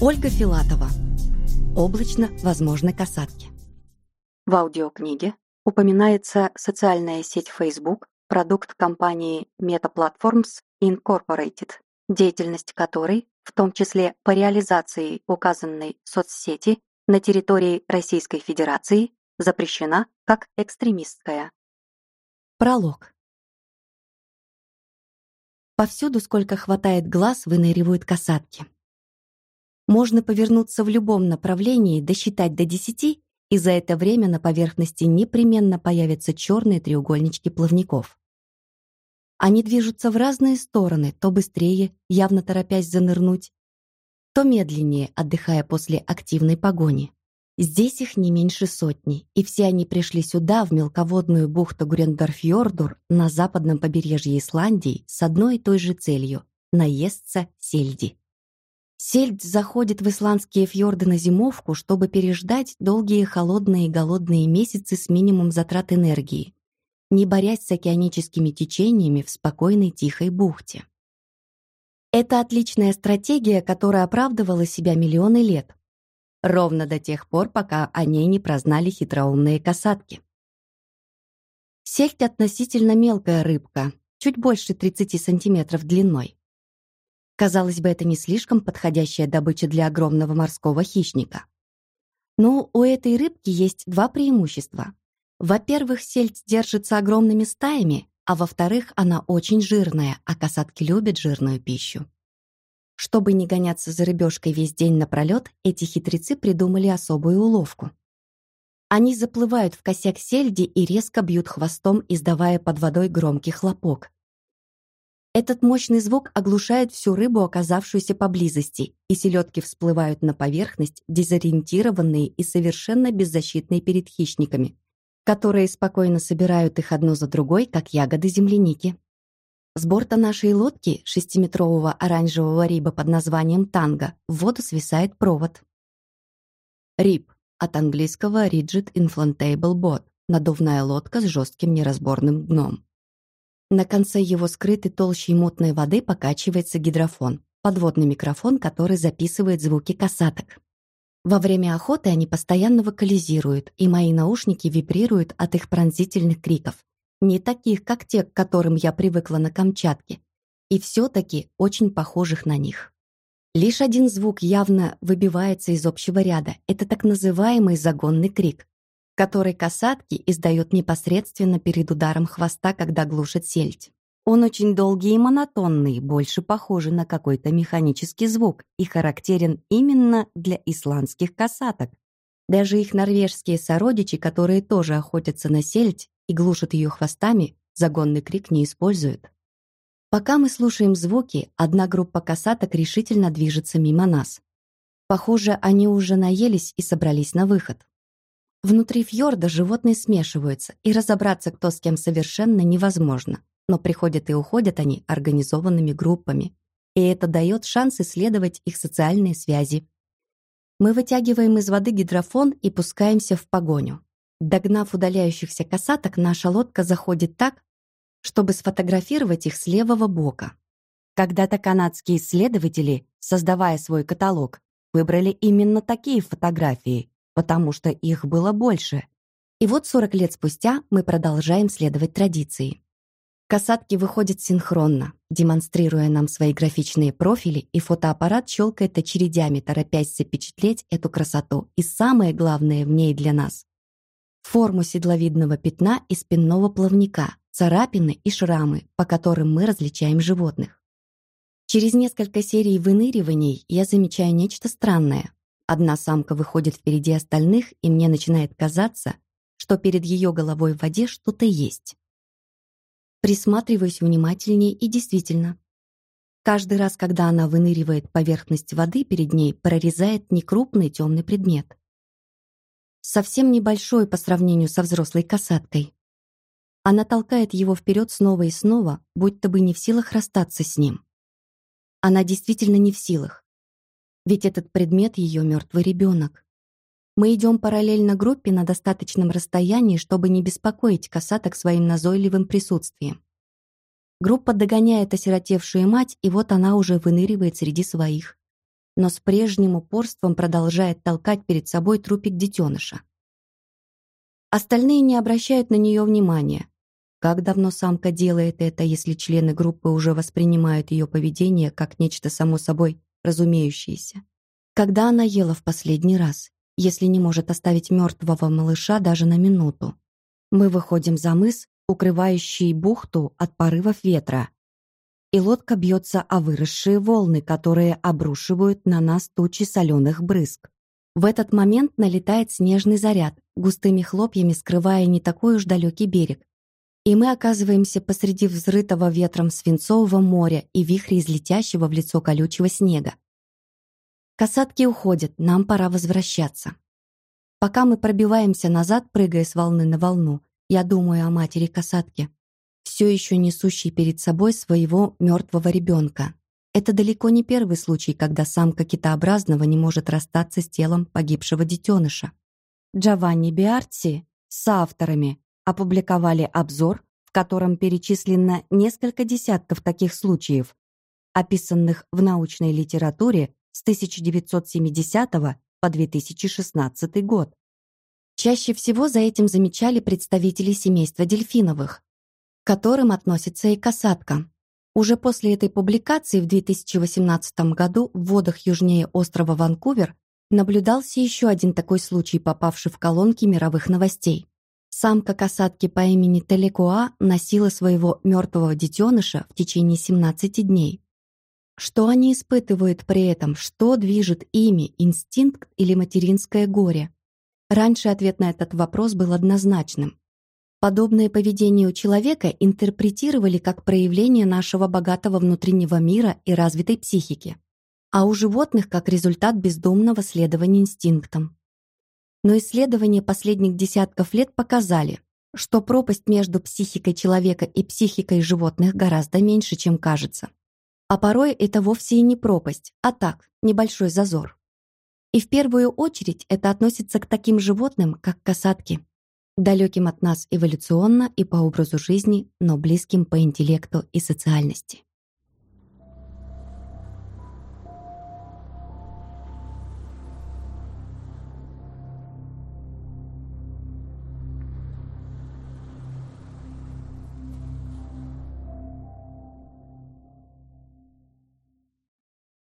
Ольга Филатова. Облачно возможны касатки. В аудиокниге упоминается социальная сеть Facebook, продукт компании Meta Platforms Incorporated, деятельность которой, в том числе по реализации указанной соцсети на территории Российской Федерации, запрещена как экстремистская. Пролог. Повсюду, сколько хватает глаз, выныривают касатки. Можно повернуться в любом направлении, досчитать до десяти, и за это время на поверхности непременно появятся черные треугольнички плавников. Они движутся в разные стороны, то быстрее, явно торопясь занырнуть, то медленнее, отдыхая после активной погони. Здесь их не меньше сотни, и все они пришли сюда, в мелководную бухту Грюндорфьордур на западном побережье Исландии с одной и той же целью — наесться сельди. Сельдь заходит в исландские фьорды на зимовку, чтобы переждать долгие холодные и голодные месяцы с минимум затрат энергии, не борясь с океаническими течениями в спокойной тихой бухте. Это отличная стратегия, которая оправдывала себя миллионы лет, ровно до тех пор, пока о ней не прознали хитроумные касатки. Сельдь относительно мелкая рыбка, чуть больше 30 сантиметров длиной. Казалось бы, это не слишком подходящая добыча для огромного морского хищника. Но у этой рыбки есть два преимущества. Во-первых, сельдь держится огромными стаями, а во-вторых, она очень жирная, а касатки любят жирную пищу. Чтобы не гоняться за рыбешкой весь день напролет, эти хитрецы придумали особую уловку. Они заплывают в косяк сельди и резко бьют хвостом, издавая под водой громкий хлопок. Этот мощный звук оглушает всю рыбу, оказавшуюся поблизости, и селедки всплывают на поверхность, дезориентированные и совершенно беззащитные перед хищниками, которые спокойно собирают их одну за другой, как ягоды земляники. С борта нашей лодки, шестиметрового оранжевого риба под названием «Танго», в воду свисает провод. Риб от английского Rigid Inflatable Boat – надувная лодка с жестким неразборным дном. На конце его скрытой толщей мутной воды покачивается гидрофон, подводный микрофон, который записывает звуки касаток. Во время охоты они постоянно вокализируют, и мои наушники вибрируют от их пронзительных криков, не таких, как те, к которым я привыкла на Камчатке, и все-таки очень похожих на них. Лишь один звук явно выбивается из общего ряда. Это так называемый загонный крик, который касатки издает непосредственно перед ударом хвоста, когда глушит сельдь. Он очень долгий и монотонный, больше похожий на какой-то механический звук и характерен именно для исландских касаток. Даже их норвежские сородичи, которые тоже охотятся на сельдь, и глушат ее хвостами, загонный крик не используют. Пока мы слушаем звуки, одна группа касаток решительно движется мимо нас. Похоже, они уже наелись и собрались на выход. Внутри фьорда животные смешиваются, и разобраться, кто с кем совершенно невозможно. Но приходят и уходят они организованными группами. И это дает шанс исследовать их социальные связи. Мы вытягиваем из воды гидрофон и пускаемся в погоню. Догнав удаляющихся касаток, наша лодка заходит так, чтобы сфотографировать их с левого бока. Когда-то канадские исследователи, создавая свой каталог, выбрали именно такие фотографии, потому что их было больше. И вот 40 лет спустя мы продолжаем следовать традиции. Касатки выходят синхронно, демонстрируя нам свои графичные профили, и фотоаппарат щелкает очередями, торопясь запечатлеть эту красоту. И самое главное в ней для нас форму седловидного пятна и спинного плавника, царапины и шрамы, по которым мы различаем животных. Через несколько серий выныриваний я замечаю нечто странное. Одна самка выходит впереди остальных, и мне начинает казаться, что перед ее головой в воде что-то есть. Присматриваюсь внимательнее и действительно. Каждый раз, когда она выныривает, поверхность воды перед ней прорезает некрупный темный предмет совсем небольшой по сравнению со взрослой касаткой. Она толкает его вперед снова и снова, будто бы не в силах расстаться с ним. Она действительно не в силах. Ведь этот предмет ее мертвый ребенок. Мы идем параллельно группе на достаточном расстоянии, чтобы не беспокоить касаток своим назойливым присутствием. Группа догоняет осиротевшую мать, и вот она уже выныривает среди своих. но с прежним упорством продолжает толкать перед собой трупик детеныша. Остальные не обращают на нее внимания. Как давно самка делает это, если члены группы уже воспринимают ее поведение как нечто само собой разумеющееся? Когда она ела в последний раз, если не может оставить мертвого малыша даже на минуту? Мы выходим за мыс, укрывающий бухту от порывов ветра, и лодка бьется о выросшие волны, которые обрушивают на нас тучи соленых брызг. В этот момент налетает снежный заряд, густыми хлопьями скрывая не такой уж далекий берег. И мы оказываемся посреди взрытого ветром свинцового моря и вихря из летящего в лицо колючего снега. Касатки уходят, нам пора возвращаться. Пока мы пробиваемся назад, прыгая с волны на волну, я думаю о матери касатки все еще несущий перед собой своего мертвого ребенка. Это далеко не первый случай, когда самка китообразного не может расстаться с телом погибшего детеныша. Джованни Биарти с авторами опубликовали обзор, в котором перечислено несколько десятков таких случаев, описанных в научной литературе с 1970 по 2016 год. Чаще всего за этим замечали представители семейства дельфиновых, к которым относится и касатка. Уже после этой публикации в 2018 году в водах южнее острова Ванкувер наблюдался еще один такой случай, попавший в колонки мировых новостей. Самка касатки по имени Телекуа носила своего мертвого детеныша в течение 17 дней. Что они испытывают при этом? Что движет ими? Инстинкт или материнское горе? Раньше ответ на этот вопрос был однозначным. Подобное поведение у человека интерпретировали как проявление нашего богатого внутреннего мира и развитой психики, а у животных как результат бездумного следования инстинктам. Но исследования последних десятков лет показали, что пропасть между психикой человека и психикой животных гораздо меньше, чем кажется. А порой это вовсе и не пропасть, а так, небольшой зазор. И в первую очередь это относится к таким животным, как касатки далеким от нас эволюционно и по образу жизни, но близким по интеллекту и социальности.